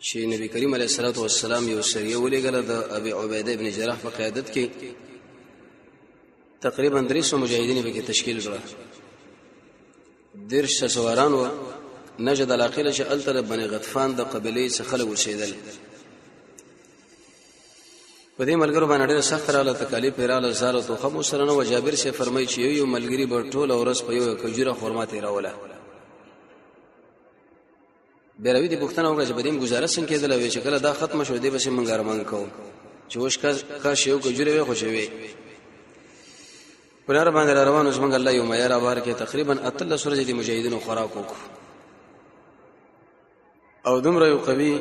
چې نبی کریم علیه الصلاۃ والسلام یو سریه ولېګل د ابي عبیده ابن جراح په قیادت کې تقریبا 300 مجاهدین به کې تشکیل کړه درش سواران و نجد علاقه لشه التر بني غطفان د قبيله څخه خلک وسیدل په دې ملګرو باندې ډېر سخت رااله تکالیف پیراله زارو تو خمو سره نو جابر شه فرمای چې یو ملګری بر ټول ورځ په یو کجوره خورما تیراوله بیروی دی پښتنه وکړه چې بدیم گزاره څنګه کېدل وی چې کله دا ختم شو دی بسې مونږ ارمان کوو چې وش کا کا شیو کو جوړه وی خو چې وی پلار باندې روان اوس مونږ الله یو مې را بار کې تقریبا اتل سورج دی مجاهدینو خوراک وکړو او دومره یو قوي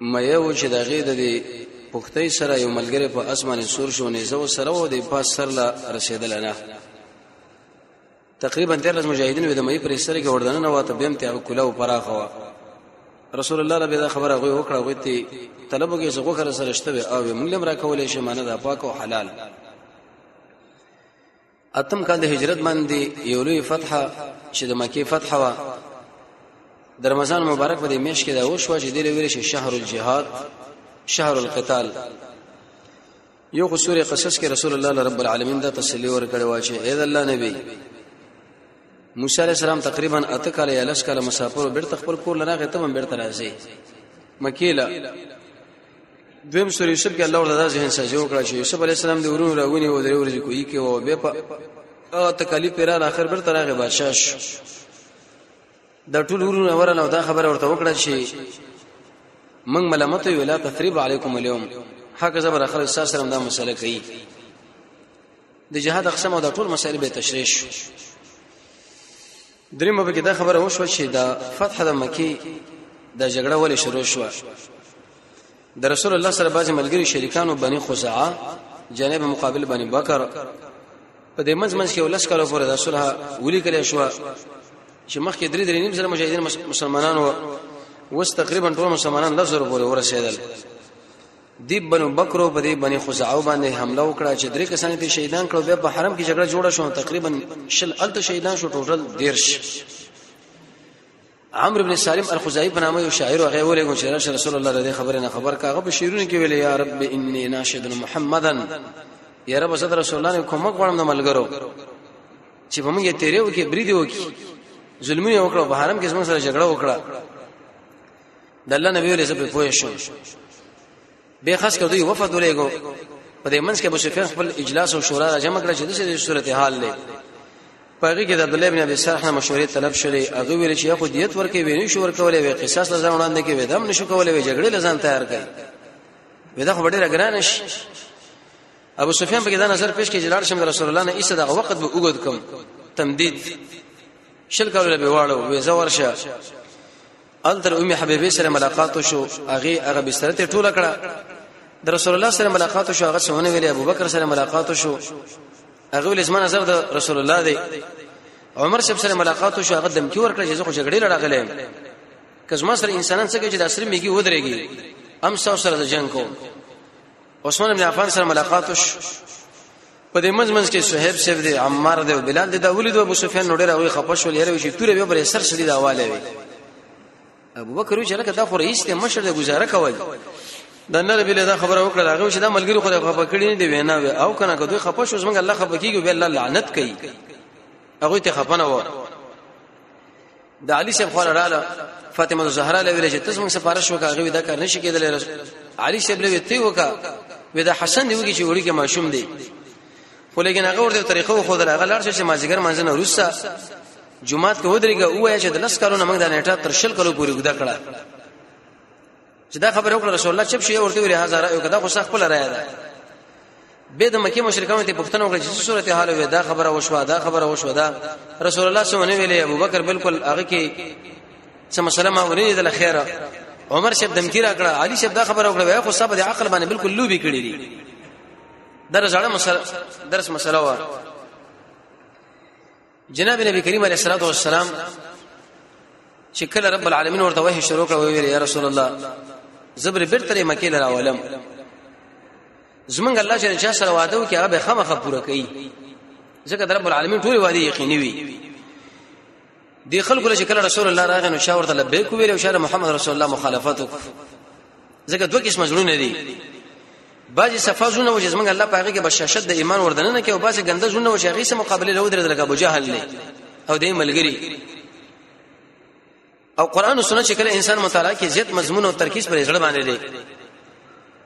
مې و چې دا غې د دې پختې سره یو ملګری په اسمانه سور شو نه زو سره و دې پاس سره رسیدل نه تقریبا 13 مجاهدین وې د مې پر سر کې وردننه واته بیم ته کله او پراخه وا رسول الله ربي دا خبره غوي وکړه غوي ته طلبو کې زغو کر سره شته او ملم را کولې شي معنی دا پاک او حلال اتم کال د هجرت باندې یو لوی فتحه چې د مکه فتحه وا د رمضان مبارک په دې میش کې دا وشو چې د لوی شهر الجهاد شهر القتال یو خو سوره قصص کې رسول الله رب العالمین دا تسلی ورکړی و چې اې د الله نبی موسی علی السلام تقریبا اته کال یا لس کال مسافر بیرته خپل کور لراغه ته بیرته راځي مکیلا دویم سوره یوسف کې الله ورته ځین سجه وکړه چې یوسف علی السلام د ورونو راونی و درې ورځې کوي کې و به په تکلیف پر اخر بیرته راغی بادشاہ دا ټول ورونه ورنه دا خبره ورته وکړه چې من ملامت یو لا تثریب علیکم اليوم حق زبر اخر استاد سره دا مسله کوي د جهاد اقسام او د ټول مسائل به تشریح شو دریم به کې دا خبره وشو چې دا فتح د مکی د جګړه ولې شروع شو د رسول الله سره بعضی ملګری شریکانو بنی خزاعه جناب مقابل بنی بکر په دې منځ منځ کې ولس کلو پر رسول الله ولي کله شو چې مخکې درې درې نیم سره مجاهدین مسلمانان و وس تقریبا ټول مسلمانان لزر پورې ورسېدل دی بنو بکرو په دې بنی خزاعه باندې حمله وکړه چې درې کسان ته شهیدان کړو بیا په حرم کې جګړه جوړه شو تقریبا شل الته شهیدان شو ټوټل 13 عمرو بن سالم الخزاعي په نامه یو شاعر هغه ولېګو چې راشه رسول الله دې خبره نه خبر کاغه په شعرونو کې ویلې یا رب انی ناشد محمدن یا رب صدر رسول الله نه کومک غواړم د ملګرو چې په موږ تیرې وکي برید وکي ظلمونه وکړو په حرم کې زموږ سره جګړه وکړه د الله نبی ولې زه په پوه شوم به خاص کړه دوی وفد ولېګو په دې منځ کې ابو سفیان خپل اجلاس او شورا را جمع کړ چې د دې صورتحال لې پاره کې د عبد الله ابن ابي سرح نه مشورې طلب شولې هغه ویل چې خو دیت ورکې ویني شو ورکولې وي قصاص ته ځان وړاندې کې ودم نشو کولې وي جګړې لزان تیار کړي ودا خو ډېر ګران شي ابو سفیان بګی دا نظر پیش کړي جلال شم رسول الله نه ایسه دغه وخت به وګد کوم تمدید شل کولو به واړو وې زور شه ال تر ام حبيبه سره ملاقات شو هغه هغه بستر ته ټوله کړه د رسول الله سره ملاقات شو هغه څونه ویلې ابو بکر سره ملاقات شو هغه ول اسمه نظر د رسول الله دی عمر شپ سره ملاقات شو هغه دمکی ورکړه چې زه خو جګړې لړغلم کزما سره انسانان څنګه چې د اسره میږي ودرېږي ام ساو سره د جنگ کو عثمان ابن عفان سره ملاقات وش په دې منځ منځ کې صہیب صاحب دی عمار دی او بلال دی دا ولید ابو سفیان نو ډیر وی خپه شو لري چې تورې به پر سر شدید حواله وي ابو بکر وی چې لکه دا خو رئیس ته مشر دی گزاره کوي د نر بل دا خبره وکړه هغه چې دا ملګری خو خپه کړی نه دی وینا وی او کنه کدوې خپه شو زمونږ الله خپه کیږي به الله لعنت کوي هغه ته خپه نه و د علي صاحب خور رااله فاطمه الزهرا له ویل چې تاسو موږ سفارش وکړه غوي دا کار نشي کېدلی رسول علي صاحب له ویته وکړه ودا حسن دی وږي چې وړي کې ماشوم دی خو لګین هغه ورته طریقو خو دل هغه لار چې مازیګر منځ نه روسا جمعات کې ودرېګه وای چې د لس کالو نه موږ د نیټه تر شل کالو پورې ګدا کړه چې دا خبره وکړه رسول الله چپ شي ورته ویل هزار یو کدا خو صح خپل راي ده به د مکه مشرکانو ته پښتنه وکړه چې صورت حال وې دا خبره وشوه دا خبره وشوه دا رسول الله صلی الله علیه وسلم ابو بکر بالکل هغه کې څه مسله ما ورې د خیره عمر شپ دمکی را کړه علي شپ دا خبره وکړه خو صاحب د عقل باندې بالکل لوبي کړی دي درس اړه مسله درس مسله و جناب نبی کریم علیه الصلاه والسلام چې کله رب العالمین ورته وحی شروع کړ ویل یا رسول الله زبر برتره مکه لراولم زمونږ الله چې چا سره وعده وکړي هغه به خامخا پوره کوي ځکه د رب العالمین ټول وعده یقیني وي دی خلکو چې کله رسول الله راغی نو شاور ته لبیک ویل او شاور محمد رسول الله مخالفت وکړ ځکه دوه قسم زړونه دي بعضی صفه زونه وجه زمنګ الله پاګه کې بشاشت د ایمان وردنه نه کې او بعضی ګنده زونه وجه غیسه مقابله له ودرې دلګه ابو جهل له او دې ملګری او قران او سنت شکل انسان مطالعه کې زیات مضمون او ترکیز پر ځړ باندې دی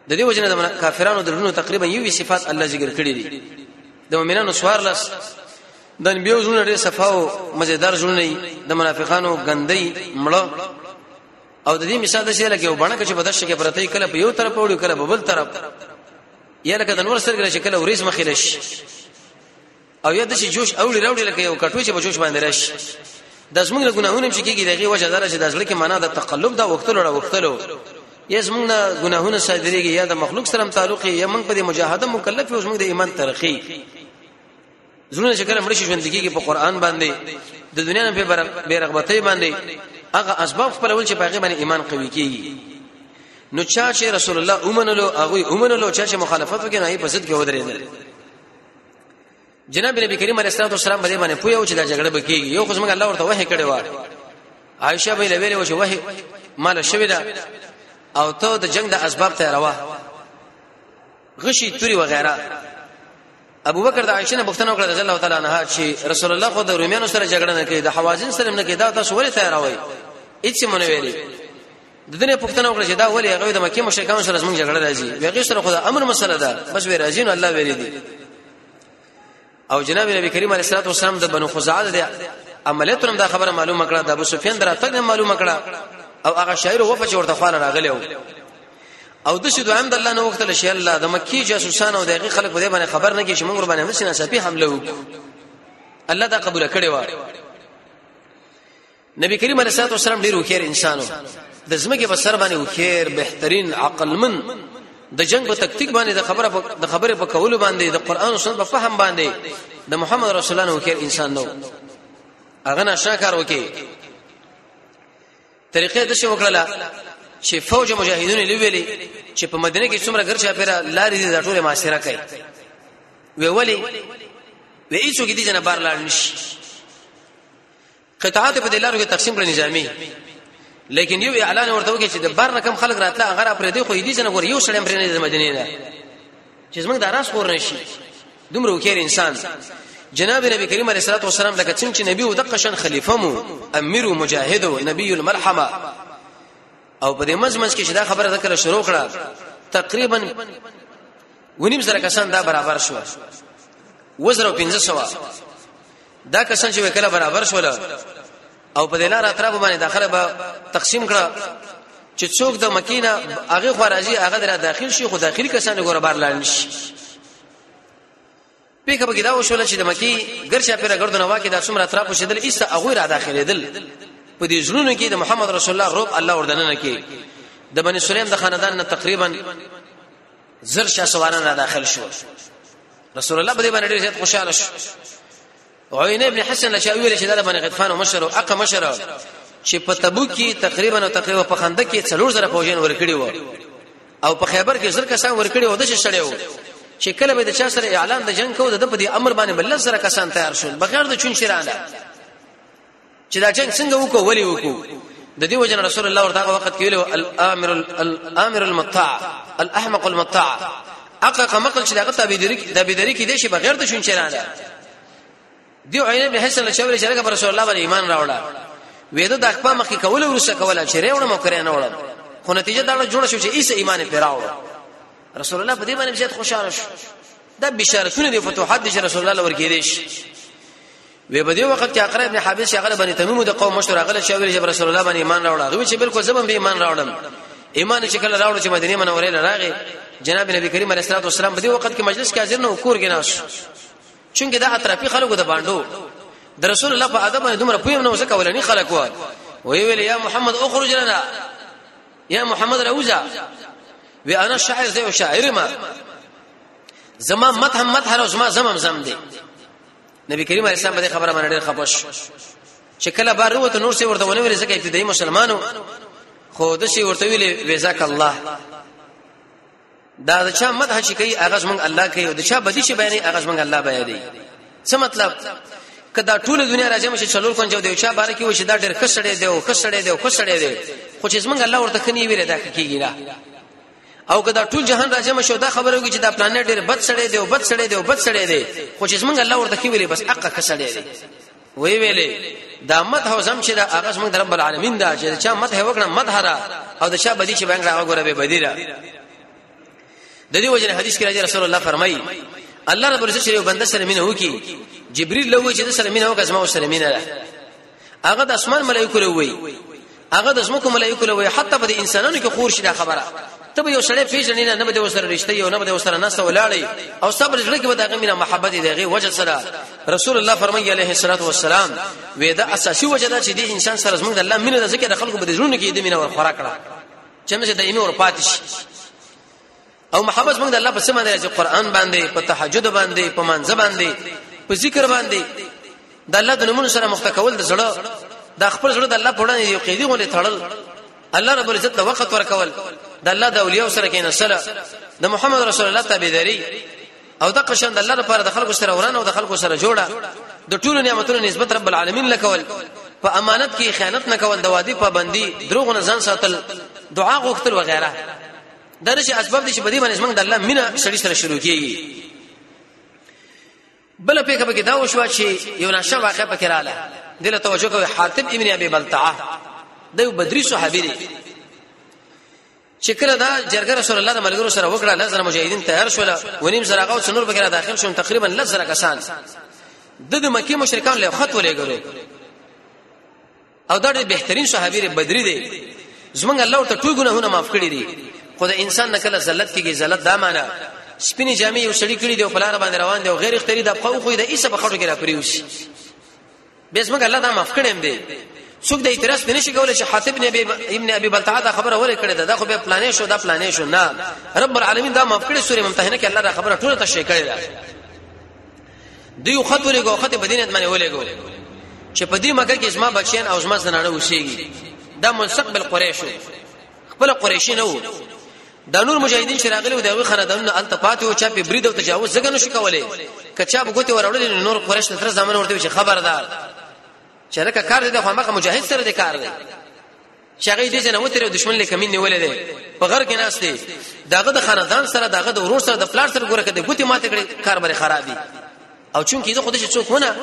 د دې وجنه د کافرانو درونو تقریبا یو صفات الله ذکر کړی دی د مؤمنانو سوار لس د انبیو زونه ډېر صفاو مزیدار زونه د منافقانو ګندۍ مړه او د دې مثال د شي لکه یو بڼه چې بدش کې پرته کله په یو طرف وړي کله په بل طرف یا لکه د نور سره چې کله ورېز مخې لشي او یا د شي جوش اوړي راوړي لکه یو کټوي چې په جوش باندې راشي د زمونږ له ګناهونو چې کېږي دغه وجه دار چې د ځل کې معنا د تقلب دا وختلو را وختلو یا زمونږ نه ګناهونه صادرېږي یا د مخلوق سره تعلق یا موږ په دې مجاهده مکلف یو زمونږ د ایمان ترخی زړونه چې کله مړ شي ژوند کیږي په قران باندې د دنیا نه په بیرغبتۍ باندې هغه اسباب خپلول چې پاګې باندې ایمان قوي کیږي نو چا چې رسول الله اومنلو هغه اومنلو چا چې مخالفت وکړي نه یې بسد کې ودرېدل جناب نبی کریم علیه الصلاه والسلام باندې باندې پویو چې دا جګړه به کیږي یو خو څنګه الله ورته وحی کړی و عائشه به لویلې و چې وحی مال شوی دا او ته د جنگ د اسباب ته روا غشي توري وغیرہ ابو بکر د عائشه نه بوښتنه وکړه رضی الله تعالی عنها چې رسول الله خو د رومیانو سره جګړه نه کوي د حوازن سره نه کوي دا تاسو ولې تیاروي هیڅ مونږ ویلي د دې پوښتنه وکړه چې دا ولې هغه د مکه مشرکان سره زموږ جګړه راځي هغه سره خو د امر مسله ده بس وی راځي نو الله ویلي دي او جناب نبی کریم علیه الصلاه والسلام د بنو خزاعه د عملیاتو هم دا خبره معلومه کړه د ابو سفیان دراتګ هم معلومه کړه او هغه شاعر وفه چې ورته خواله راغلی او د شي دوام د الله نو وخت له شي الله د مکی جاسوسان او دغه خلک په دې باندې خبر نه کې چې موږ باندې مسنه سپي حمله وکړو الله دا قبول کړي و نبی کریم علیه الصلاه والسلام ډیر وکړ انسانو د زمګي په سر باندې وکړ بهترین عقلمن د جنگ په تکتیک باندې د خبره د خبره په کولو باندې د قران او سنت په فهم باندې د محمد رسول الله وکړ انسان نو هغه نشاکار وکړي طریقې د څه وکړه چې فوج مجاهدین لویلې چې په مدینه کې څومره ګرځا پیرا لارې دې ټوله معاشره کوي وی ولی وی ایڅو کې دې جنبار لاړ نشي قطعات په دلارو کې تقسیم کړ نظامی لیکن یو اعلان ورته وکړي چې د بار نه کم خلک راتله هغه پر دې خو دې څنګه ګور یو سړی پر نه د مدینې نه چې زمونږ د راس خور نشي دومره وکړ انسان جناب نبی کریم علیه الصلاه والسلام لکه څنګه چې نبی او دقه شان خلیفہ مو امیر او مجاهد او نبی المرحمه او په دې مزمز کې چې دا خبره ذکر شروع کړه تقریبا ونیم زره کسان دا برابر شو وزر او 1500 دا کسان چې وکړه برابر شول او په دلار اطراف باندې داخله به تقسیم کړه چې څوک د مکینه هغه خارجي هغه در داخل شي خو داخلي کسان ګور بار لاړ نشي پیګه بګی دا وشول چې د مکی ګرشه پر ګردونه واکې د څومره اطراف شیدل ایسته هغه را داخله دل په دې ژوندونو کې د محمد رسول الله روب الله وردننه کې د بنی سلیم د خاندان نه تقریبا زر شاسواران را داخل شو رسول الله بده باندې ډېر خوشاله شو عین ابن حسن لچا ویل چې دا باندې غطفان او مشر او اقا مشر چې په تبوک کې تقریبا او تقریبا په خنده کې څلور زره فوجین ورکړي وو او په خیبر کې زر کسان ورکړي وو د څه شړې وو چې کله به د چا سره اعلان د جنگ کوو د په دې امر باندې بل سره کسان تیار شول بغیر د چون شرانه چې دا جنگ څنګه وکړو ولې وکړو د دې وجه رسول الله ورته وخت کې ویلو الامر الامر المطاع الاحمق المطاع اقق مقل چې دغه تابعداري تابعداري کې دي شي بغیر د شون چرانه دی عین ابن حسن لشوري چې هغه رسول الله باندې ایمان راوړل وېده د خپل مخ کې کول ورسه کوله چې رېونه مو کړې نه وړل خو نتیجه دا جوړه شو چې ایس ایمان پیراوړ رسول الله په دې باندې زیات خوشاله شو دا بشارتونه دي فتوحات دي چې رسول الله ورګیریش وی په دې وخت کې اقرا ابن حابس هغه بني تمیم د قوم مشر هغه چې ویل چې رسول الله باندې ایمان راوړ هغه چې بالکل زبم به ایمان راوړم ایمان چې کله راوړ چې مدینه منورې راغی جناب نبی کریم علیه الصلاه والسلام په دې وخت کې مجلس کې حاضر نه کور کې ناش چونګه دا اطرافي خلکو د باندو د رسول الله په ادب باندې دومره پویم نه وسکه ولني خلک وای وی ویل یا محمد اخرج لنا یا محمد روزا وی انا شاعر زه او شاعر ما زما مت هم مت هر زما زمم زم دی نبی کریم علیه السلام باندې خبره باندې ډېر خپش چې کله بار وروت نور څه ورته ونه ویل ځکه ابتدایي مسلمانو خو د شي ورته ویل ویزاک الله دا د چا مدح چې کوي هغه څنګه الله کوي او د چا بدی چې بیانې هغه څنګه الله بیانې څه مطلب کدا ټول دنیا راځم چې چلول کون جو دی چا بار کې و چې دا ډېر کسړې دی او کسړې دی او کسړې دی خو چې څنګه الله ورته کني ویل دا کیږي نه او که دا ټول جهان راجم شو دا خبره وږي چې دا پلانټ ډېر بد سړی دی او بد سړی دی او بد سړی دی خو چې موږ الله ورته کې ویلې بس اقا کسړی دی وی ویلې دا مدح او زم چې دا هغه موږ رب العالمین دا چې چا مدح وکړه مدح را او د شاه بدی چې باندې هغه ګوره به بدی را د دې وجه حدیث کې راځي رسول الله فرمایي الله رب العزت یو بنده سره مینه وکي جبريل له وجه سره مینه وکړه زما سره مینه ده هغه د اسمان ملائکه له وی هغه د زمکو ملائکه له وی حتی په انسانانو کې خور شي دا خبره ته یو سړی پیژنې نه نه به وسره رښتې یو نه به وسره نسته ولاړې او صبر زړه کې به دغه مینا محبت دیغه وجه سره رسول الله فرمایي علیه الصلاۃ والسلام وې دا اساسي وجه ده چې د انسان سره زمونږ د الله مینه د ذکر د خلکو په دې ژوند کې د مینه ور خوراک کړه چې موږ دایمي ور پاتې شي او محبت موږ د الله په څه باندې چې قران باندې په تهجد باندې په منځ باندې په ذکر باندې د الله د نومونو سره مخته کول د زړه د خپل زړه د الله په وړاندې یو قیدی غونې تړل الله رب العزت د وخت ورکول د الله د اولیاء سره کې نسله د محمد رسول الله تابعداري او د قشن د الله لپاره د خلکو سره ورانه او د خلکو سره جوړه د ټولو نعمتونو نسبت رب العالمین لکول په امانت کې خیانت نه کول د وادي پابندي دروغ نه ځان ساتل دعا غوښتل وغیرہ دا چې اسباب دي چې په دې باندې موږ د الله مینا سړي سره شروع کیږي بل په کې پکې دا وشو چې یو نشه واقع پکې رااله دله توجه کوي حاتب ابن ابي بلتعه د یو بدري صحابي دی چې کله دا جرګه رسول الله د ملګرو سره وکړه لزر مجاهدین تیار شول ونیم سره غو څنور بګره داخل شوم تقریبا لزر کسان د د مکی مشرکان له خط ولېګلو او دا ډېر بهترین صحابي دی بدری دی زمونږ الله ورته ټول ګناهونه معاف کړی دي خو د انسان نه کله ذلت کیږي ذلت دا معنی سپینې جامې یو سړی کړی دی او په لار باندې روان دی او غیر اختیاري د خو خو د ایسه په خټو کې را پریوسی به زمونږ الله دا معاف کړی هم دی څوک د اعتراض نه شي کولای چې حاتب ابن ابي ابن ابي بلتعه دا خبره ولې کړې ده دا خو به پلانې شو دا پلانې شو نه رب العالمین دا معاف کړې سورې ممتحنه کې الله دا خبره ټول ته شي کړې ده دوی خط ولګو خط په دینت باندې ولګو چې په دې مکه کې زما بچیان او زما زنانه وسیږي دا منسق بل قریشو خپل قریشي نه وو د نور مجاهدین چې راغلي و د هغه خاندانونو الته پاتې او چا په برید او تجاوز څنګه نشو کولای کچا بغوته ورولې نور قریش تر زمانه ورته چې خبردار چې لکه کار دې د هغه مجاهد سره دې کار دی چې هغه دې جنو تر دشمن له کمین نیولې ده په غر کې ناس دي داغه د خاندان سره داغه د ورور سره د پلار سره ګوره کده ګوتې ماته کړې کار بری خراب دي او چون کې زه خودش څوک ونه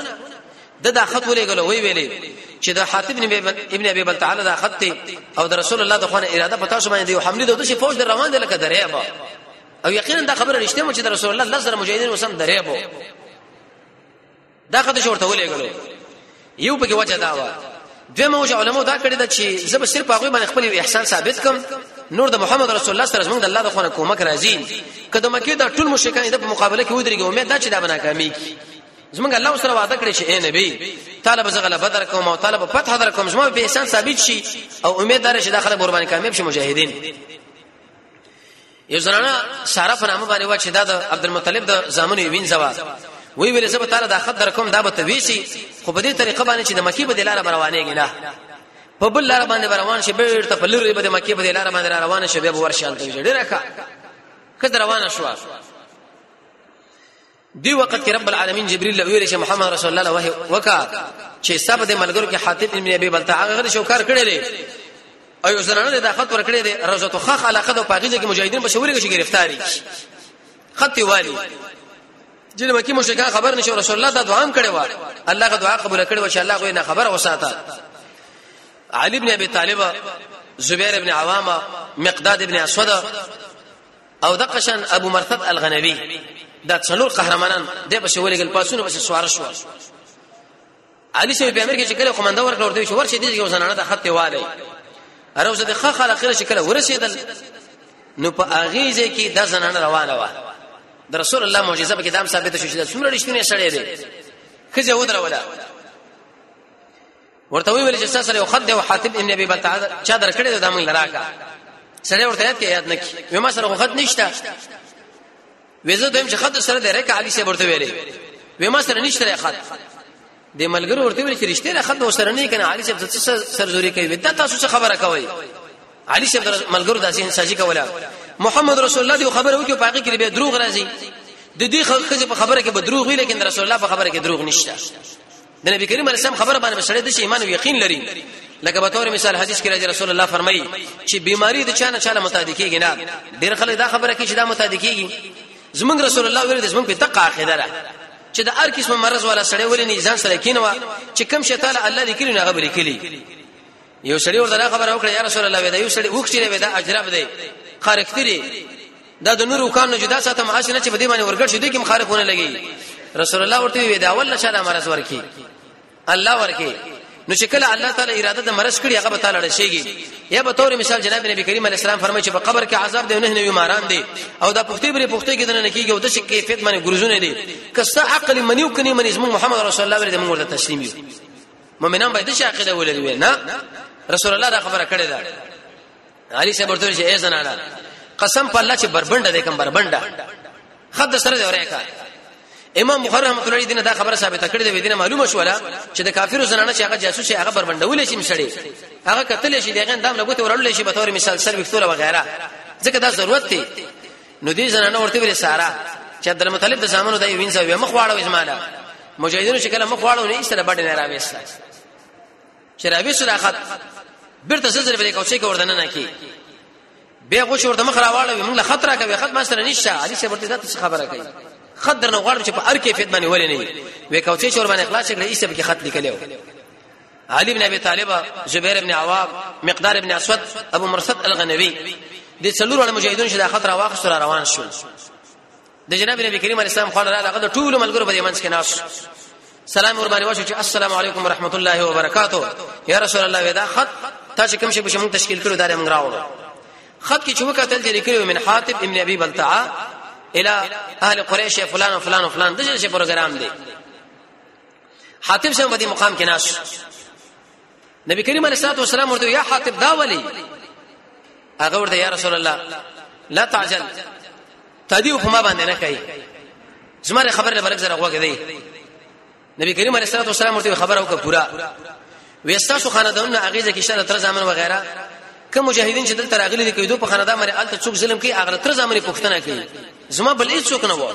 د دا خط ولې غلو وی ویلې چې د حاتب ابن ابي بل تعالی دا خط او د رسول الله د خوانه اراده پتا شو باندې یو حمله دوی چې فوج در روان دي لکه درې با او یقینا دا خبره رښتیا مو چې د رسول الله لفظ مجاهدین وسم درې بو دا خدای شورته ولېګلو یو پکې وجه دا و دویم وجه علماء دا کړی دا چې زب صرف هغه باندې خپل احسان ثابت کم نور د محمد رسول الله سره زمونږ د الله د خونه کومک راځي کله مکه دا ټول مشرکان د مقابله کې ودرېږي امید دا چې دا بنا کامیږي زمونږ الله سره وعده کړی چې اے نبی طالب زغله بدر کوم او طالب فتح در کوم زموږ به احسان ثابت شي او امید دار شي داخله قربان کامیاب شي مجاهدین یو زنانه ساره په نامه باندې و چې دا د عبدالمطلب د زامنو وینځه و وی ویل زه به تعالی دا خط در کوم دا به تویسی خو په دې طریقه باندې چې د مکی په دلاره روانېږي نه په بل لار باندې روان شي بیرته په لری به د مکی په دلاره باندې روان شي به ورشان ته ډیره ښه کله روانه شو دی وخت کې رب العالمین جبرئیل له ویل چې محمد رسول الله وحی وکا چې سب د ملګرو کې حاتب ابن ابي بلتا هغه غل شوکار کړی دی او یو زنانه د داخت ور کړی دی روزه تو خخ علاقه د پاګیزه کې مجاهدین په شوري کې گرفتاری خط والی جن مکی مشرکان خبر نشو رسول الله دا دعا هم کړې و الله غو دعا قبول کړې و چې الله غو نه خبر وساته علي ابن ابي طالب زبير ابن عوامه مقداد ابن اسود او د قشن ابو مرثد الغنوی دا څلور قهرمانان د په شولې ګل پاسونه بس سوار شو علي شوی په امر کې چې کله قومنده ورکړ ورته شو ورشه دي یو زنانه د خط والي اروزه د خخ خلک چې کله ورسېدل نو په اغیزه کې د زنانه روانه و د رسول الله معجزه په کتاب ثابت شو چې څومره رښتونه شړې دي خځه ودروله ورته ویل چې سره یو خد او حاتب ان ابي بلتع چا درکړې ده موږ لراکا سره ورته یاد یاد نکي وې ما سره خد نشته وېزه دویم چې خد سره ده رکا علي سره ورته ویلې وې ما سره نشته خد د ملګرو ورته ویل چې رښتیا نه خد سره نه کنه علي صاحب سر زوري کوي دا تاسو څه خبره کوي علي صاحب ملګرو داسې انساجي کوله محمد رسول الله دی خبره وکي په حقیقت کې به دروغ راځي د دې خلکو په خبره کې به دروغ وي لیکن رسول الله په خبره کې دروغ نشته د نبی کریم علیه السلام خبره باندې سړی د شي ایمان او یقین لري لکه به تور مثال حدیث کې راځي رسول الله فرمایي چې بیماری د چانه چاله متعدی کیږي نه ډیر خلک دا خبره کوي چې دا متعدی کیږي زمونږ رسول الله ویل د زمونږ په دقه عقیده ده چې د هر قسم مرز ولا سړی ولې نه ځان سره کینوا چې کم شتاله الله لیکلی نه غبرې کلی یو سړی ورته دا خبره وکړه یا رسول الله ودا یو سړی وښتیره ودا اجرب دی خارق تیری دا د نورو کان نه جدا ساتم اش نه چې بده باندې ورګړ شې دې کوم خارقونه لګي رسول الله ورته ودا ول شاله مرز ورکی الله ورکی نو چې کله الله تعالی اراده د مرز کړي هغه به تعالی رشيږي یا به تور مثال جناب نبی کریم علیه السلام فرمایي چې په قبر کې عذاب دی نه نه بیماران دي او دا پختي بری پختي کې نه کیږي او د شي کیفیت باندې ګرځونه دي که څه عقل منیو کني منی زمو محمد رسول الله ورته موږ ته تسلیم یو مؤمنان باید چې عقیده ولري نه رسول الله دا خبره کړې ده علي صاحب ورته چې اے زنانا قسم په الله چې بربنده دې کم بربنده خد سره دی ورېکا امام بخاری رحمۃ اللہ علیہ دینه دا خبره ثابته کړې ده دینه معلومه شولا چې د کافرو زنانه چې هغه جاسوس شي هغه بربندول شي مشړي هغه قتل شي دغه اندام لګوت ورول شي به تور مثال سر وکتوره وغیرہ ځکه دا ضرورت دی نو دې زنانه ورته ویل سارا چې عبد المطلب د زامنو د وینځه وي مخ واړو اسماعیل مجاهدینو چې کله مخ واړو نه ایستله بډې نه راوېسته چې راوېسته راخت بیرته سزر په دې کوڅه کې ورته نه کی بیا غوښ ورته مخ راواړو موږ له خطر کوي خط ما سره نشته علي شه ورته ذات خبره کوي خط درنه غواړم چې په ار کې فیت باندې ولې نه وي وې کوڅه چې ور باندې اخلاص کړې ایسته به کې خط لیکلې علي بن ابي طالب زبير بن عوام مقدار بن اسود ابو مرصد الغنوي د څلور وړ مجاهدون شدا خطر واخص را روان شو د جناب نبی کریم علیه السلام خو له هغه ټول ملګرو په منځ کې ناس سلام ور باندې وشو چې السلام علیکم ورحمت الله وبرکاتو یا رسول الله ودا خط تاسو کوم شی به موږ تشکیل کړو دا موږ راوړو خط کې چې وکتل دي لیکلو من حاتب ابن ابي بلتعه الى اهل قريش فلان وفلان وفلان دغه شی پروګرام دی حاتب شم ودی مقام کې ناش نبی کریم علیه الصلاه والسلام ورته یا حاتب دا ولی هغه ورته یا رسول الله لا تعجل تدیو په ما باندې نه کوي زمره خبر له برک زره غوږ دی نبی کریم علیه الصلاه والسلام ورته خبر وکړه پورا وستا شو خاندان هغه ځکه شته تر ځامن وغیرہ کوم مجاهدین چې دلته راغلي دي کېدو په خاندان باندې الته څوک ظلم کوي هغه تر ځامن پښتنه کوي زما بل هیڅ څوک نه و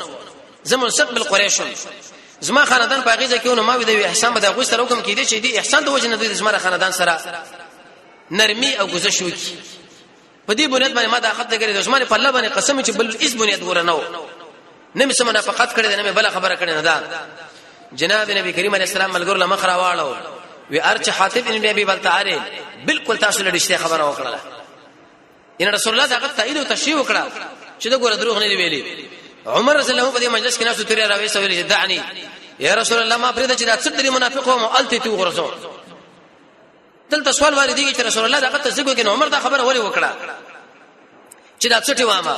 زمون سب بل قریشم زما خاندان په غیزه کې نو ما وی د احسان به د غوښ سره حکم کیدی چې دی احسان د وجه نه د زما خاندان سره نرمي او گذشت وکي په دې بنیاد باندې ما دا خط لګرې د زما په الله باندې قسم چې بل اس بنیاد ورنه و نه مې سمونه فقط کړې نه مې بل خبره کړې نه دا جناب نبی کریم علیه السلام ملګر له مخ راواړو وی ارچ حاتب ابن ابي بلتاره بالکل تاسو لړشته خبره وکړه ان رسول الله دغه تایید او تشریح وکړه چې دا ګوره دروغ نه دی ویلي عمر رضی الله په دې مجلس کې ناسو تیرې راوي سویل چې دعني یا رسول الله ما پرې چې دا څه درې منافق او مؤلته تو غرسو دلته سوال واردېږي چې رسول الله دغه ته زګو کې عمر دا خبره ولې وکړه چې دا څه ټیوامه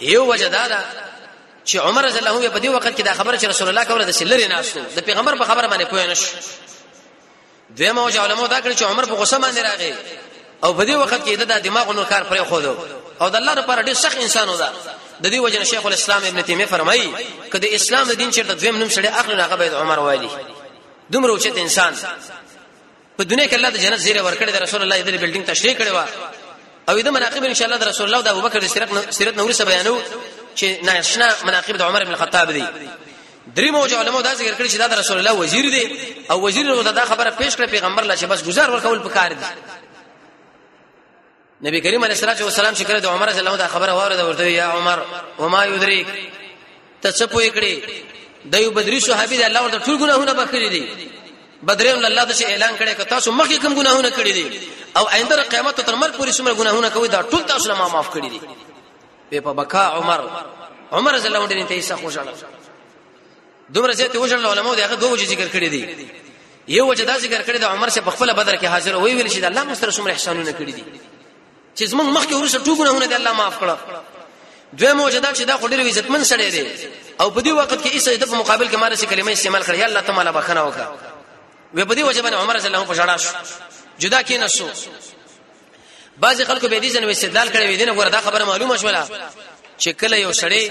یو وجه دا ده چې عمر رضی الله په دې وخت کې دا خبره چې رسول الله کوله د سلری ناشته د پیغمبر په خبره باندې پوه نه شو دویمه وجه علماء دا کړی چې عمر په غصه باندې راغی او په دې وخت کې د دماغ نور کار پرې خو دو او د الله لپاره ډېر سخت انسان و دا د دې وجه شیخ الاسلام ابن تیمیه فرمایي کله اسلام د دین چیرته دویم نوم شړې اخلي هغه باید عمر وایلی دومره اوچت انسان په دنیا کې الله د جنت زیره ورکړي د رسول الله د بلډینګ تشریح کړي وا او د مناقب ان شاء الله د رسول الله د ابوبکر د سیرت سیرت نور سره بیانو چې ناشنا مناقب د عمر بن الخطاب دي درې موجه علماء دا ذکر کړی چې دا د رسول الله وزیر دی او وزیر نو دا خبره پیش کړه پیغمبر لا چې بس گزار ورکول پکار دی نبی کریم علیه الصلاه والسلام چې کړه د عمر رضی الله دا خبره واره ورته یا عمر وما یدریک ته څه پوي کړی د یو بدري صحابي د الله ورته ټول ګناهونه بخښلي دي بدري ول الله د شي اعلان کړي که تاسو مخکې کوم ګناهونه کړی دي او آینده قیامت تر مرګ پورې څومره ګناهونه کوي دا ټول تاسو نه معاف کړی دي به په بکا عمر عمر رضی الله عنه ته ایسه خوشاله دومره چې ته وژل علماء دغه دوه وجه ذکر کړی دي یو وجه دا ذکر کړی د عمر شه په خپل بدر کې حاضر وی ویل شي د الله مستر شمر احسانونه کړی دي چې زمون مخکې ورسره ټو ګناهونه د الله معاف کړه دوی موجوده چې دا خو ډېر عزتمن سړی دی او په دې وخت کې ایسه د په مقابل کې ماره سي کلمه استعمال کړې الله تعالی بخنه وکړه وې په دې وجه باندې عمر رضی الله عنه په شړاش جدا کې نسو بعض خلکو به دې جن استدلال کړي وي دنه ګوره دا خبره معلومه شوله چې کله یو سړی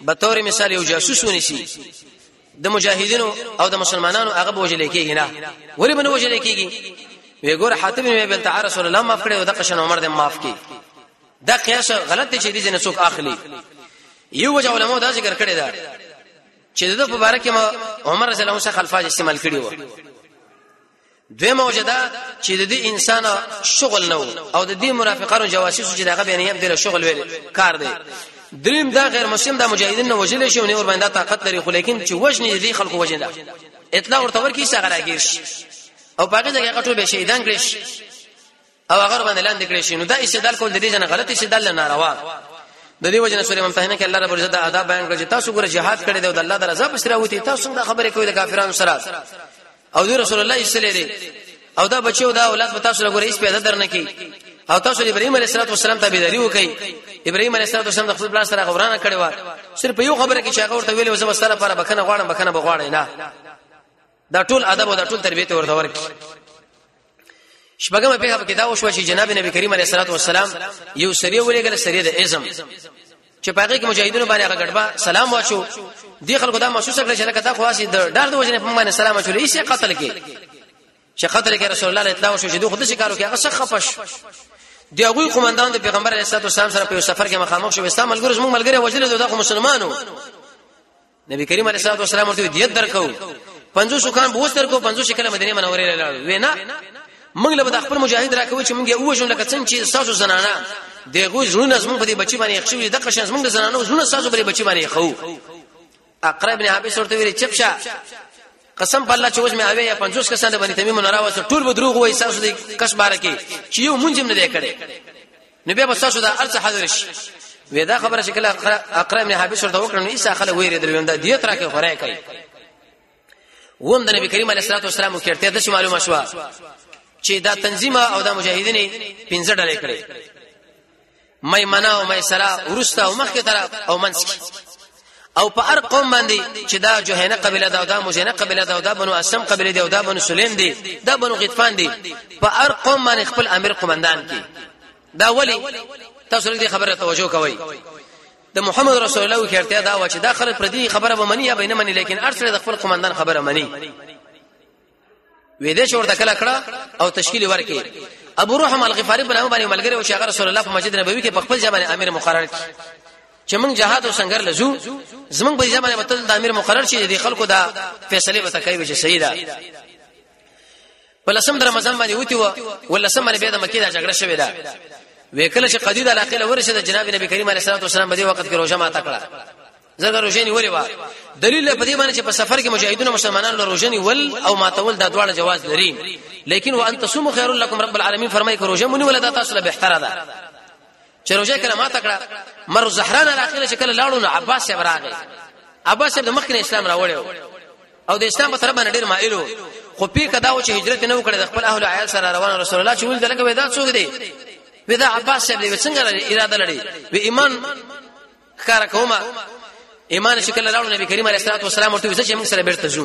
به تور مثال یو جاسوس ونیسي د مجاهدینو او د مسلمانانو هغه بوجل کېږي نه ولی بنو وجل کېږي وی ګور حاتم بن ابي تعالی رسول الله معاف کړي او د قشن عمر دې معاف کړي دا قیاس غلط دی چې دې نه څوک اخلي یو وجه علماء دا ذکر کړی دا چې د په باره کې عمر رضی الله عنه خلفاج استعمال کړي وو دوی موجوده چې د دې انسان شغل نه او د دې منافقانو جواسیسو چې دغه بینه هم د شغل ویل کار دی دریم دا غیر مسلم دا مجاهدین نه وجل شي او نه ور باندې طاقت لري خو لیکن چې وجنی دي خلکو وجنه اطلاع ورته ورکی څنګه راګیر شي او باقي دغه ټول به شهیدان کړي او هغه باندې لاندې کړی شي نو دا استدلال کول د دې جن غلط استدلال نه ناروا د دې وجنه سورې ممتحنه کې الله رب عزت آداب بیان کړی تاسو ګره جهاد کړی دی او د الله د رضا بسره وتی تاسو دا خبره کوي د کافرانو سره او د رسول الله صلی الله علیه او دا بچو دا اولاد به تاسو لګورې هیڅ پیدا درنه کی او تاسو ابراهيم عليه الصلاه والسلام ته بيداری وکي ابراهيم عليه الصلاه والسلام د خپل بلا سره غورانه کړي و صرف یو خبره کې چې هغه ورته ویلو زما سره لپاره بکنه غواړم بکنه بغواړم نه دا ټول ادب او دا ټول تربیه ته ورته ورکی شپږمه پیغام کې دا وشو چې جناب نبی کریم علیه الصلاه والسلام یو سری ولېګل سری د ازم چې پاګه کې مجاهدینو باندې هغه ګډبا سلام واچو دی خلکو دا محسوس کړ چې لکه دا خلاصې د ډار د وجنه په باندې سلام واچو یې قتل کې چې قتل کې رسول الله اطلاع شو چې دوی خود شکارو کې هغه څه خپش دی هغه قومندان د پیغمبر علیه الصلاه والسلام سره په سفر کې مخامخ شو اسلام ملګری زموږ ملګری وجل دوه مسلمانانو نبی کریم علیه الصلاه والسلام ورته دیت درکو 500 کان بوس درکو 500 کله مدینه منوره لاړ وینا موږ له بده خپل مجاهد راکوي چې موږ یو شو لکه څنګه چې تاسو زنانه دغه زړونه زموږ په دې بچی باندې ښخوي د قشن زموږ زنانه زړونه تاسو په دې بچی باندې خو اقرا ابن حابس ورته ویل چپ شه قسم په الله چې اوس مې اوی یا 50 کسان باندې تمیم نه راوسته ټول به دروغ وایي تاسو دې کس بار کې چې یو مونږ نه دی کړي نو بیا بس تاسو دا ارڅ حاضر شي وې دا خبره شکل اقرا ابن حابس ورته وکړ نو عیسی خلک ویری درو دا دیت راکې خورای کوي ووم د نبی کریم علیه الصلاه والسلام کېرته د معلومه شو چې دا تنظیم او دا مجاهدین پنځه ډلې کړې میمنه او میسره ورسته او مخکې طرف او منځ کې او په هر قوم باندې چې دا جوهنه قبيله دا او دا مجنه قبيله دا او دا بنو اسلم قبيله دا او دا بنو سلیم دي دا بنو غطفان دي په هر قوم باندې خپل امیر قومندان کی دا ولی تاسو دې خبره توجه کوئ د محمد رسول الله خیرته دا و چې دا خلک پر دې خبره به مني یا بینه مني لیکن ارسل د خپل قومندان خبره مني وې دې شورته کله کړه او تشکیل ورکې ابو روحم الغفاری په نامه باندې ملګری او شیخ رسول الله په مسجد نبوي کې په خپل ځای باندې امیر مقرر کړ چې موږ جهاد او سنگر لزو زمونږ په ځای باندې متل د امیر مقرر شي د خلکو دا فیصله به تکوي چې صحیح ده ولسم در رمضان باندې وتی و ولسم باندې به د مکی دا جګړه شوې ده وکله چې قدید علاقه لور شه د جناب نبی کریم علیه الصلاه والسلام په دې وخت کې روزه ماته کړه ځکه روزه نیول و دلیل په دې باندې چې په سفر کې مجاهدونو مسلمانانو له روزه نیول او ماتول دا دواړه جواز لري لیکن وان تصوموا خير لكم رب العالمین فرمایي که روزه مونږ ولدا تاسو له بهتره ده چې روزه کله ما تکړه مر زهرا نه راخله چې کله لاړو نو عباس صاحب راغی عباس صاحب د مخکې اسلام راوړی او د اسلام په طرف باندې ډیر مایلو خو پی کدا و چې هجرت نه وکړي د خپل اهل عیال سره روان رسول الله چې ول دلګه ودا څوک دی ودا عباس صاحب دی څنګه اراده لري و ایمان ښکارا کومه ایمان شکل لاړو نبی کریم علیه الصلاه والسلام ورته چې موږ سره بیرته ځو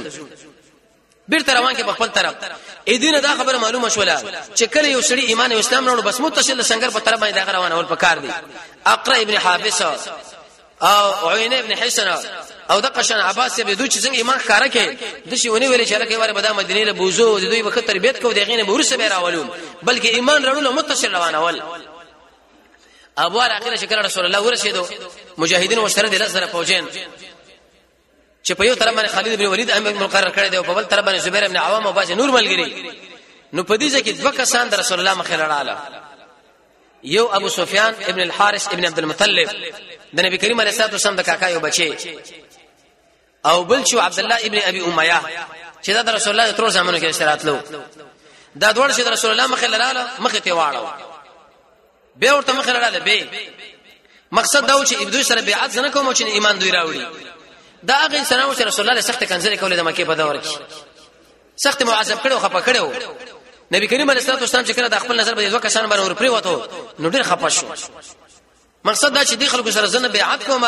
بیرته روان کې په خپل طرف اې دین دا خبره معلومه شوله چې کله یو سړی ایمان او اسلام راوړ بس متصل سنگر په طرف باندې روان اول پکار دی اقرا ابن حابس او عینه ابن حسن او د قشن عباس به دوی چې څنګه ایمان ښکارا کې د شي ونی ویل چې لکه واره بدا مدینه له بوزو د دوی په تربیت کو دغینه به ورسره راولو بلکې ایمان راوړل متصل روان اول ابو عراقی شکر رسول الله ورسېدو مجاهدین وشره د لزر فوجین چې په یو طرف باندې خالد ابن ولید امیر مقرر کړی دی او په بل طرف باندې زبیر ابن عوام او باز نور ملګری نو په دې ځکه دوه کسان د رسول الله مخې لړاله یو ابو سفیان ابن الحارث ابن عبد المطلب د نبی کریم علیه الصلاه والسلام د کاکا یو بچی او بل شو عبد الله ابن ابي اميه چې دا رسول الله تر زمانه کې اشتراط لو دا دوړ چې رسول الله مخه لراله مخه ته واړو به ورته مخه لراله به مقصد دا و چې ابدو سره بیعت زنه کوم چې ایمان دوی راوړي دا هغه انسانانو چې رسول الله سخت کنځلې کولې د مکه په دور کې سخت معذب کړو خپه کړو نبی کریم علیه الصلاه والسلام چې کړه د خپل نظر په دوه کسان باندې ورپری وته نو ډیر خپه شو مقصد دا چې د خلکو سره زنه بیعت کوم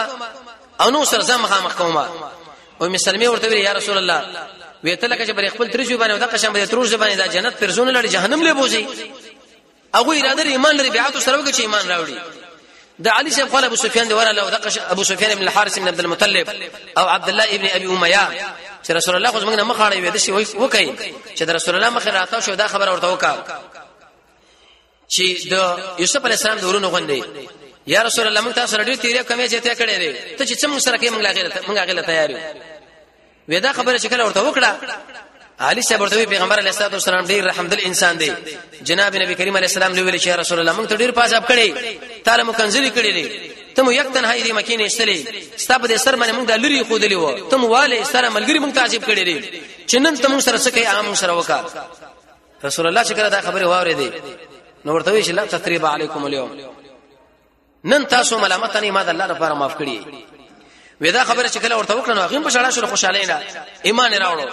او نو سره زما مخامخ کوم او مسلمه ورته ویل یا رسول الله وی ته لکه چې بر خپل ترجو باندې دغه شان به ترجو باندې دا جنت پرزونه لړ جهنم له بوزي هغه اراده ایمان لري بیعت سره وکړي چې ایمان راوړي د علي شیخ قال ابو سفیان دی وراله او دغه ابو سفیان ابن الحارث ابن عبد المطلب او عبد الله ابن ابي اميه چې رسول الله خو زمونږ مخاړې وې د شي وکړي چې د رسول الله مخ راته شو دا خبره ورته وکړه چې د یوسف علی السلام د ورونو غوندې یا رسول الله موږ تاسو رډیو تیرې کمې چې ته کړې دي ته چې څنګه سره کې موږ لاغې موږ هغه تیار یو ودا خبره شکل ورته وکړه علي صاحب ورته پیغمبر علیه الصلاه والسلام ډیر رحمدل انسان دی جناب نبی کریم علیه السلام لویل چې رسول الله موږ ته ډیر پاساب کړي تعالی مو کنځلي کړي دي تم یک تنها دې مکه نه استلې ستاب دې سر باندې موږ د لری خو دلی وو تم والي سره ملګری موږ تعذيب کړي دي چې نن تم سره سکه عام سره وکا رسول الله چې کړه دا خبره واورې دي نو ورته وی چې لا تقریب علیکم اليوم نن تاسو ملامت نه ما د الله لپاره معاف کړی وې دا خبره چې کله ورته وکړه نو هغه په شړا شو خوشاله نه ایمان راوړو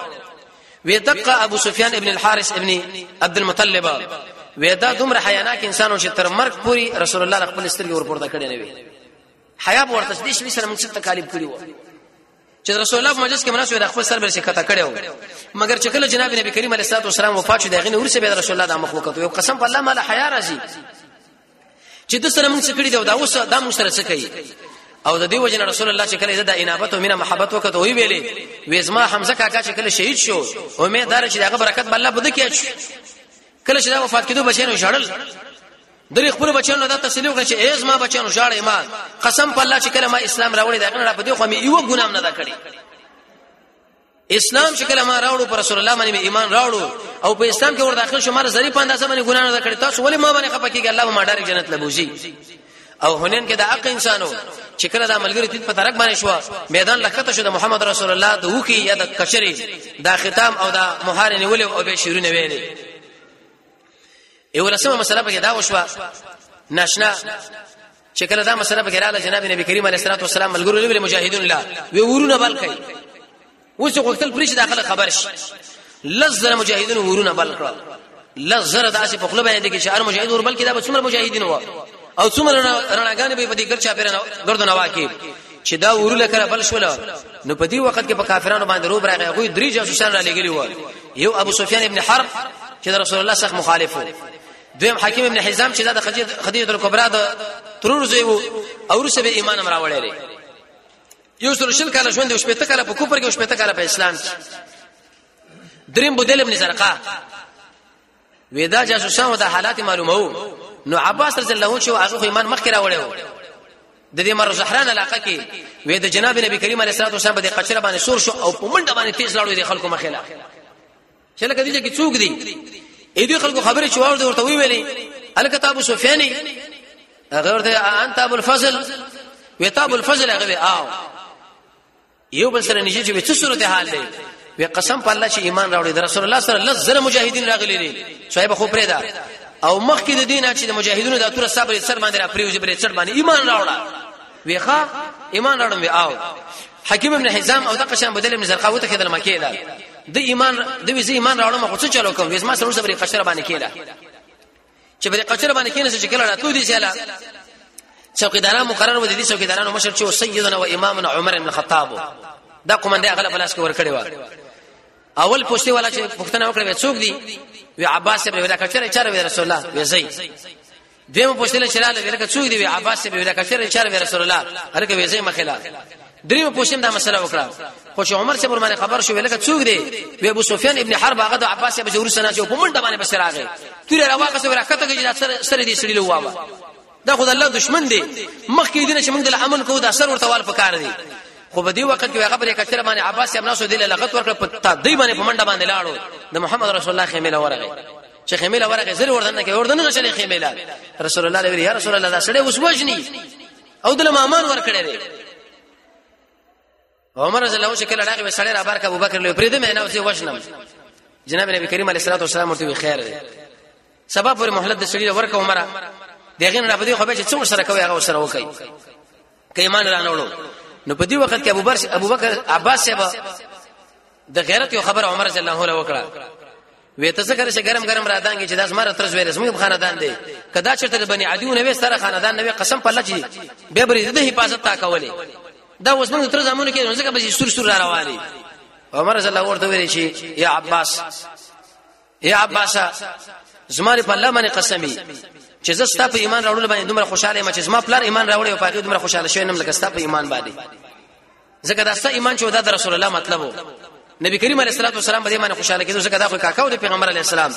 وې دقه ابو سفیان ابن الحارث ابن عبد المطلب وې دا دومره حیاناک انسانو چې تر مرګ پوری رسول الله خپل سترګې ورپورته کړې نه وي حیا ورته دې شوي سره موږ څه تکالیف کړی وو چې رسول الله په مجلس کې مناسب د خپل سر بل شي کته کړو مګر چې کله جناب نبی کریم علیه الصلاه والسلام وفات شو دا غنه ورسې به رسول الله د مخ وکړو یو قسم په الله مال حیا راځي چې د سره موږ څه کړی دا اوس دا موږ سره څه کوي او د دې وجنه رسول الله چې کله د انابت او مینه محبت وکړ وی ویلې وېزما حمزه کاکا چې کله شهید شو امید دار چې دغه برکت بل الله بده کېچ کله چې دا وفات کېدو بچینو شړل درې خپل بچانو دا تسلی وکړه چې ایز ما بچانو ژاړې ما قسم په الله چې کله ما اسلام راوړی دا کنه په دې خو مې یو ګنام نه دا کړی اسلام چې کله ما راوړو پر رسول الله باندې ایمان راوړو او په اسلام کې ور داخل شو مر ظریف اندازه باندې ګناه نه کړی تاسو ولې ما باندې خپه کیږي الله ما ډارک جنت لبوزي او هنن کې د حق انسانو چې کله د ملګری تیت په ترک باندې شو میدان لکته شو د محمد رسول الله د وکی یا د کشری د ختم او د مهار نیول او به شیرونه ویلې یو لسمه مسله پکې دا وشوه ناشنا چې کله دا مسله پکې رااله جناب نبی کریم علیه الصلاه والسلام ملګرو لوی مجاهدون لا وی ورونه بل کوي اوس وختل پرېش داخله خبر شي لزر مجاهدون ورونه بل کړ لزر داسې په خپل باندې کې چې هر مجاهد ور بل کې دا به څومره مجاهدین و او څومره رڼاګانې به په دې ګرچا پیرنه ګردونه واکې چې دا ورله کړه بل شول نو په دې وخت کې په کافرانو باندې روب راغی غوی درې جاسوسان را لګلی و یو ابو سفیان ابن حرب چې رسول الله صلی مخالف و دویم حکیم ابن حزام چې دا خدیجه الکبرا د ترور زوی وو او رسې به ایمان امر راوړی لري یو سره شل کاله ژوند او شپته کاله په کوپر کې او شپته کاله په اسلام کې دریم بودل ابن زرقا ودا جاسوسانو د حالات معلومو نو عباس رضی الله عنه چې هغه خو ایمان مخکې راوړی و د دې مر زهران علاقه کې وې د جناب نبی کریم علیه الصلاه والسلام د قچره باندې سور شو او په منډه باندې تیز لاړو د خلکو مخې لا چې لکه دې کې څوک دی اې دې خلکو خبرې چې ورته ورته وی ویلې الکه ابو سفیان هغه ورته انت ابو الفضل وې ابو الفضل هغه او یو بل سره نږدې چې څه صورت حال دی وی قسم په الله چې ایمان راوړي د رسول الله سره لږ زره مجاهدین راغلي دي صاحب خو پرې ده او مخکې د دینه چې د مجاهدونو د اتوره صبر سر باندې را پریوځي بری سر باندې ایمان راوړه ویخه ایمان راوړم وی او حکیم ابن حزام او دغه شان بدل ابن زرقا وته کېدل مکه ده د ایمان د وی زی ایمان راوړم خو څه چلو کوم وې ما سره صبر قشر باندې کېده چې بری قچره باندې کینې چې کله راتلو دي سیاله چوکیداران مقرر و دي چوکیدارانو مشر چې سیدنا و امامنا عمر بن الخطاب دا کومنده هغه بلاس کې ور کړی و اول پوښتنه ولا چې پوښتنه وکړه څوک دی وی عباس ابن ولا کچره چر وی رسول الله وی زئی دیمه پوښتنه چې لاله وی لکه څوک دی وی عباس ابن ولا کچره چر وی رسول الله هرګه وی زئی مخلا دریمه پوښتنه دا مسله وکړه خو چې عمر صبر باندې خبر شو لکه څوک دی وی ابو سفیان ابن حرب هغه د عباس ابو جور سره چې په منډه باندې بسر راغی تیر راوخه سره راکته کې سره سره دې سړي لواوا دا خدای الله دشمن دی مخکې دینه چې موږ د امن کوو دا سر ورته وال پکار دی خو په دې وخت کې هغه پرې کچره باندې عباس ابن ناسو دې لغت ورکړ په تا دې باندې په منډه باندې لاړو د محمد رسول الله خمیله ورغی چې خمیله ورغی زر وردن کې وردن غشلې خمیله رسول الله یا رسول الله دا سړی اوس وجنی او دله مامان ور کړی دی عمر رضی الله عنه چې کله راغی سړی را بار کا ابوبکر له پرې د مینه او زه وښنم جناب نبی کریم علیه الصلاه والسلام ورته خیر دی سبب پر مهلت د سړي ورکه عمره دغه نه په دې خو به چې څومره سره کوي هغه سره وکړي کې ایمان را نوړو نو په دې وخت کې ابوبکر ابوبکر عباس صاحب د غیرت یو خبر عمر رضی الله عنه وکړه وې ته څه کړې چې ګرم ګرم را دانګې چې داس مر تر زویل سمې خاندان دی کدا چې تر بني عدیو نه وستره خاندان نه قسم په لچې به بری د حفاظت تا کولې دا اوس موږ تر زمونه کې ځکه به سور سور را رواني عمر رضی الله ورته ویل شي یا عباس یا عباس زماره په الله باندې قسمي چې زه ستاسو په ایمان راوړل باندې دومره خوشاله یم چې زما پلار ایمان راوړی او پاګه دومره خوشاله شوی نم لکه ستاسو په ایمان باندې ځکه دا ست ایمان چې د رسول الله مطلب وو نبی کریم علیه الصلاه والسلام باندې باندې خوشاله کېدو ځکه دا خو کاکاو د پیغمبر علیه السلام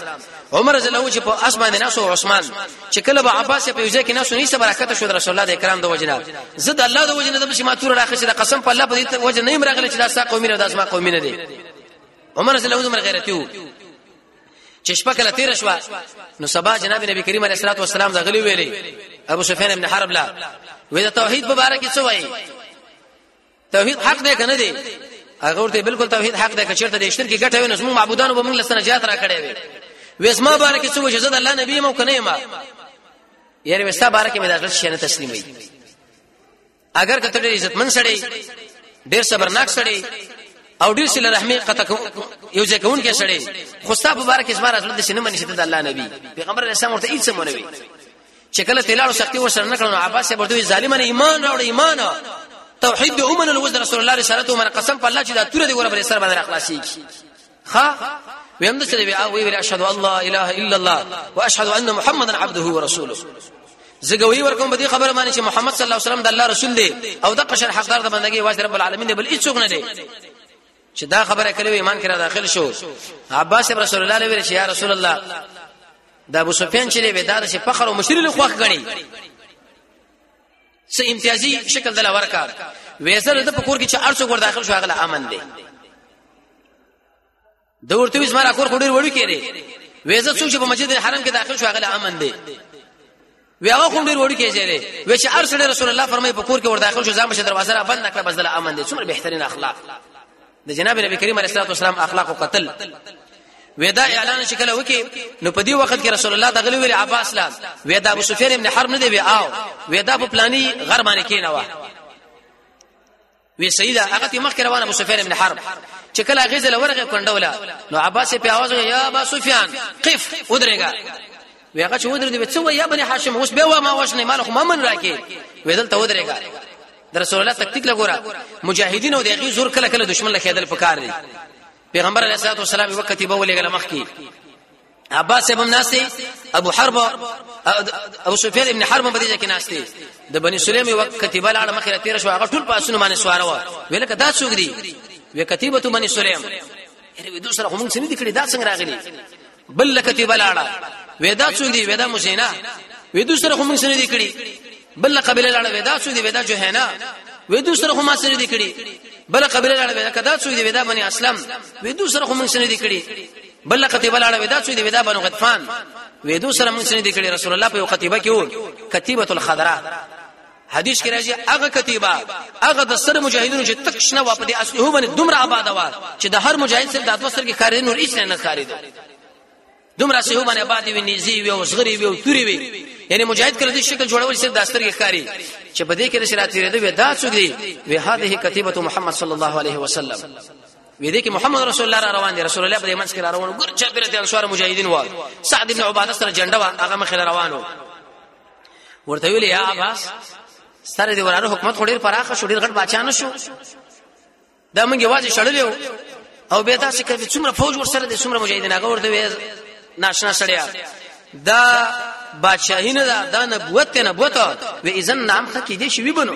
عمر رضی الله چې په اسمان نه سو عثمان چې کله به عباس په یوځای کې نه سونی سره برکت شو رسول الله د کرام د وجنه زد الله د وجنه د بشما تور راخې د قسم په الله په وجه نه مرغله چې دا سا قومینه د اسما قومینه دي عمر رضی الله عمر غیرتی وو چې شپه کله تیر شو نو سبا جناب نبی کریم علیه الصلاه والسلام دا غلی ویلي ابو سفیان ابن حرب لا وې د توحید په اړه کې څه وایي توحید حق دی کنه دی هغه ورته بالکل توحید حق دی کچرته د اشتر کې ګټه وینې زموږ معبودانو به موږ لسنه جات را کړې وي وېس ما باندې کې څه وجه زه د الله نبی مو کنه ما یاره وستا بارکه مې دا غلط شي نه تسلیمي اگر کته ډېر عزتمن سړی ډېر صبرناک سړی او ډېر سره رحمي قطع یو ځای کون کې سړی خو ستا په بار کې زما راتلل شنه منی شته د الله نبی پیغمبر اسلام ورته هیڅ مونږ وی چې کله تلال سختي ورسره نه کړو عباس یې ورته ظالمان ایمان راوړ ایمان توحید امن الوز رسول الله رسالت عمر قسم په الله چې دا توره دی ور پر سر باندې اخلاصي خا ویم د چې او ویل اشهد الله اله الا الله واشهد ان محمدا عبده ورسوله زګوي ورکوم به دې خبره مانی چې محمد صلی الله علیه وسلم د الله رسول دی او د قشر حقدار د بندګي واجب رب العالمین دی بل هیڅ څوک نه دی چې دا خبره کړې ایمان کړه داخل شو عباس رسول الله علیه وسلم یا رسول الله د ابو سفیان چې به دار شي فخر او مشری له خوخ غني څه امتیازي شکل دلا ورکا وېزر د پکور کې چې ارڅو ور داخل شو هغه امن دی د ورته ویس مرا کور خډیر وړو کې دی وېزر څو چې په مسجد حرم کې داخل شو هغه امن دی وی هغه خډیر وړو کې دی وی چې ارڅو رسول الله فرمایي پکور کې ور داخل شو ځم چې دروازه را بند کړه بس دلا امن دی څومره بهترین اخلاق د جناب نبی کریم علیه الصلاه والسلام اخلاق او قتل ودا اعلان شکل وکي نو په دې وخت کې رسول الله دغلی ویل عباس لا ودا ابو سفیان ابن حرب نه دی وی او ودا په پلاني غر باندې کینوا وی سیدا هغه ته مخکې روان ابو سفیان ابن حرب چې کله غزل ورغه کندولا نو عباس په आवाज یا ابو سفیان قف ودرېګا وی هغه چې ودرې دی څو یا بني هاشم اوس به ما وښنه مال خو ممن راکې وی دلته ودرېګا د رسول الله تکتیک لګورا مجاهدین او د هغه زور کله کله دشمن له خیدل پکار دي پیغمبر علیه الصلاه والسلام یو کتیبه ولېګل مخ کې عباس ابن ناسي ابو حرب ابو سفيان ابن حرب په دې کې ناشته د بني سليم یو کتیبه لاړه مخې را تیر شو هغه ټول پاسونه باندې سواره و ویل کدا څوګ دي وی کتیبه بني سليم یره دوسر هم څه نه دي کړی دا څنګه راغلي بل لکتی بلاړه ودا څون دی ودا مزینا ودو سره هم څه نه دی کړی بل قبیله لاړه ودا څون دی ودا جوهینا ودو سره هم څه نه دی کړی بل قبیله لاړه ودا کدا څون دی ودا بنی اسلم ودو سره هم څه نه دی کړی بل قتیبه لاړه ودا څو دی ودا بنو غطفان وېدو سره موږ سره دي کړي رسول الله په یو قتیبه کې و کتیبه الخضراء حدیث کې راځي هغه کتیبه هغه د سر مجاهدینو چې تک شنه و په دې اسلحه باندې دومره آباد و چې د هر مجاهد سره د اتو سر کې کارین نور هیڅ نه خاریدو دومره اسلحه باندې آباد وي نيزي وي او صغری وي او توري وي یعنی مجاهد کله دې شکل جوړول سره د سترګې ښکاری چې په دې کې د شرایط لري دوی دا څوک دي وی هذه کتیبه محمد صلی الله علیه وسلم وې دې کې محمد رسول الله را روان دي رسول الله په دې منځ کې را روان ګر چې بیرته انصار مجاهدین و سعد بن عباده سره جنډه وا هغه مخ روانو ورته ویل یا عباس سره دی وراره حکومت خوري پراخه شو ډیر غټ بچانه شو دا موږ واځي شړلې او به تاسو کوي څومره فوج ورسره دي څومره مجاهدین هغه ورته وی ناشنا سړیا دا بادشاہی نه دا, دا نبوت ته نبوت و اذن نام خکې دي شي وبنو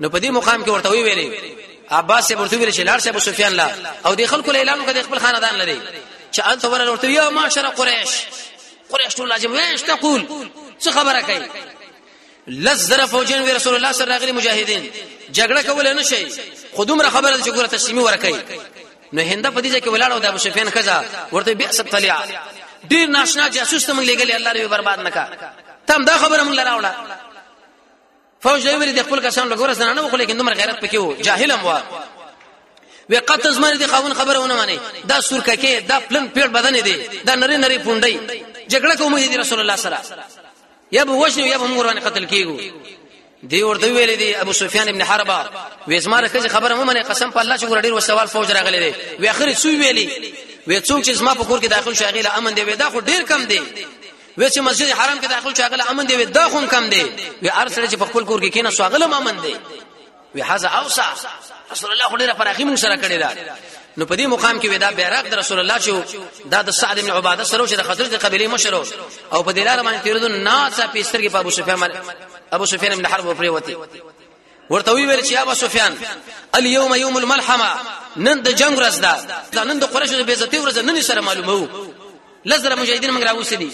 نو په دې مقام کې ورته وی ویلې عباس سے ورته ویل چې لار صاحب سفیان لا او د خلکو اعلان وکړي خپل خاندان لري چې انت ورته ورته یا معاشر قریش قریش ټول لازم ویش تقول څه خبره کوي لز زره فوجین وی رسول الله صلی الله علیه مجاهدین جګړه کول نه شي خودمره خبره چې ګوره تسلیمي ورکړي نو هنده په دې ځکه ولاړ او د ابو سفیان خزا ورته بیا سب طلع ډیر ناشنا جاسوس ته موږ لګلې الله دې برباد نکا تم دا خبره موږ لراوړه فوج دی ویل د خپل کسان لګور سره نه وکړي لیکن دومره غیرت پکې وو جاهلم وو وی قط زمری دی خاون خبره ونه مانی دا سورککه دا پلن پیړ بدن دی دا نری نری پونډي جګړه کوم دی رسول الله سره یا به وښنو یا به موږ باندې قتل کیږو دی ورته ویل دی ابو سفیان ابن حربه وی زماره کزي خبره مې منه قسم په الله چې ګور ډیر وسوال فوج راغلی دی وی اخر څو ویلی وی څوک چې زما په کور کې داخل شاغله امن دی وی دا خو ډیر کم دی وې چې مسجد حرام کې داخل شاغله امن دی وې دا خون کم دی وې هر سره چې په خپل کور کې کینه سواغله امن دی وې هاذا اوسا رسول الله خلیره فراخي مون سره کړی دا نو په دې مقام کې ودا بیرغ د رسول الله چې دا د سعد بن عباده سره چې د خزرج قبيله مشر او په دې لار باندې تیرودو ناڅه پیستر کې په ابو سفیان ابو سفیان بن حرب پرې وتی ورته وی ویل چې ابو سفیان اليوم يوم الملحمه نن د جنگ ورځ ده نن د قریشو د بیزتی ورځ نن سره معلومو لزر مجاهدین موږ راوسلی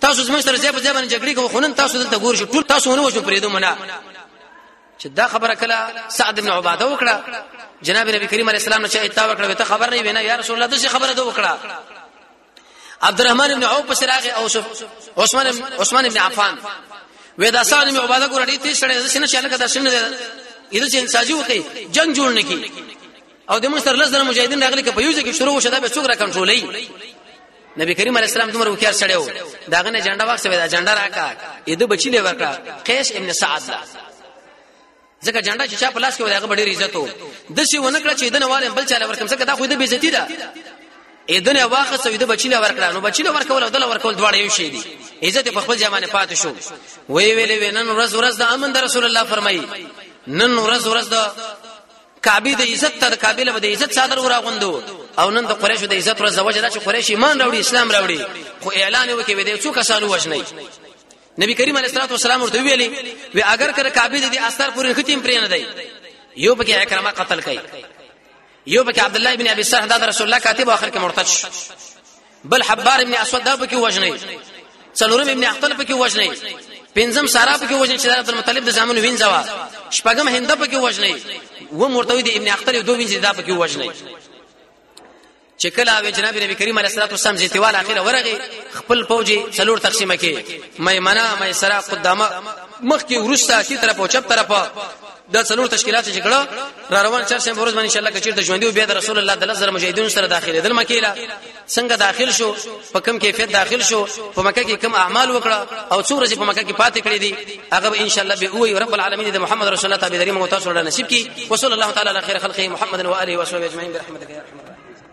تاسو زموږ سره ځای په ځای باندې جګړه کوو خو نن تاسو دلته ګور شو ټول تاسو ونه وشو پرېدو منا چې دا خبره کله سعد بن عباده وکړه جناب نبی کریم علیه السلام نه چې ایت وکړه ته خبر نه وینا یا رسول الله دغه خبره دوه وکړه عبدالرحمن ابن عوف پس راغه او عثمان عثمان ابن عفان وې دا سعد ابن عباده ګور ډی تیز شړې زنه شاله کده شنه ده اېدل چې انساجي وکي جنگ جوړ نه کی او د موږ سره لږ د مجاهدین راغلي کې په یوځه کې شروع وشه دا به څوک را کنټرولې نبی کریم علیه السلام دومره وکړ سړیو داغه نه جنډه واخسه دا جنډه راکا اېده بچی له ورکړه قیس ابن سعد ځکه جنډا چې چا په لاس کې وداغه ډېر عزت وو د سی ونکړه چې دنه والم بل چاله ورکم ځکه دا خو د بی عزت ده اذن واخه سوی د بچینه ورکړه نو بچینه ورکول او دل ورکول دواړه یو شی دي عزت په خپل ځمانه پات شو وی ویلې وینن ورځ ورځ د امن د رسول الله فرمایي نن ورځ ورځ د کعبه د عزت تر کعبه له د عزت صادر وراغوندو او نن د قریشو د عزت ورځ وجه دا چې قریش ایمان راوړي اسلام راوړي خو اعلان وکړي وي د څو کسانو وژني نبی کریم علیه الصلاه والسلام ورته ویلي وی اگر کړه کعبه دې استر پورې ختم پرې نه دی یو پکې اکرامه قتل کړي یو پکې عبد الله ابن ابي سرح دا رسول الله کاتب اخر کې مرتد شو بل حبار ابن اسود دا پکې وژنې څلورم ابن اختل پکې وژنې پنځم سارا پکې وژنې چې عبد المطلب د زامن وینځوا شپږم هند پکې وژنې و مرتوی د ابن اختل دوه وینځي دا پکې وژنې چې کله وی جناب نبی کریم علیه الصلاه والسلام زیتوال اخیره ورغی خپل فوجي څلور تقسیمه کې میمنه میسره قدامه مخ کې ورسته چې طرف او چپ طرف دا څلور تشکیلات چې کړه را روان چر سم ورځ باندې ان شاء الله کچیر ته ژوندې او بیا د رسول الله د لزر مجاهدین سره داخله دل مکیلا څنګه داخل شو په کم کیفیت داخل شو په مکه کې کم اعمال وکړه او څو ورځې په مکه کې پاتې کړې دي هغه ان شاء الله به وي رب العالمین د محمد رسول الله تعالی دریم او تاسو له نصیب کی وصلی الله تعالی علی خیر خلقه محمد و اله و صحبه اجمعین برحمتک یا ارحم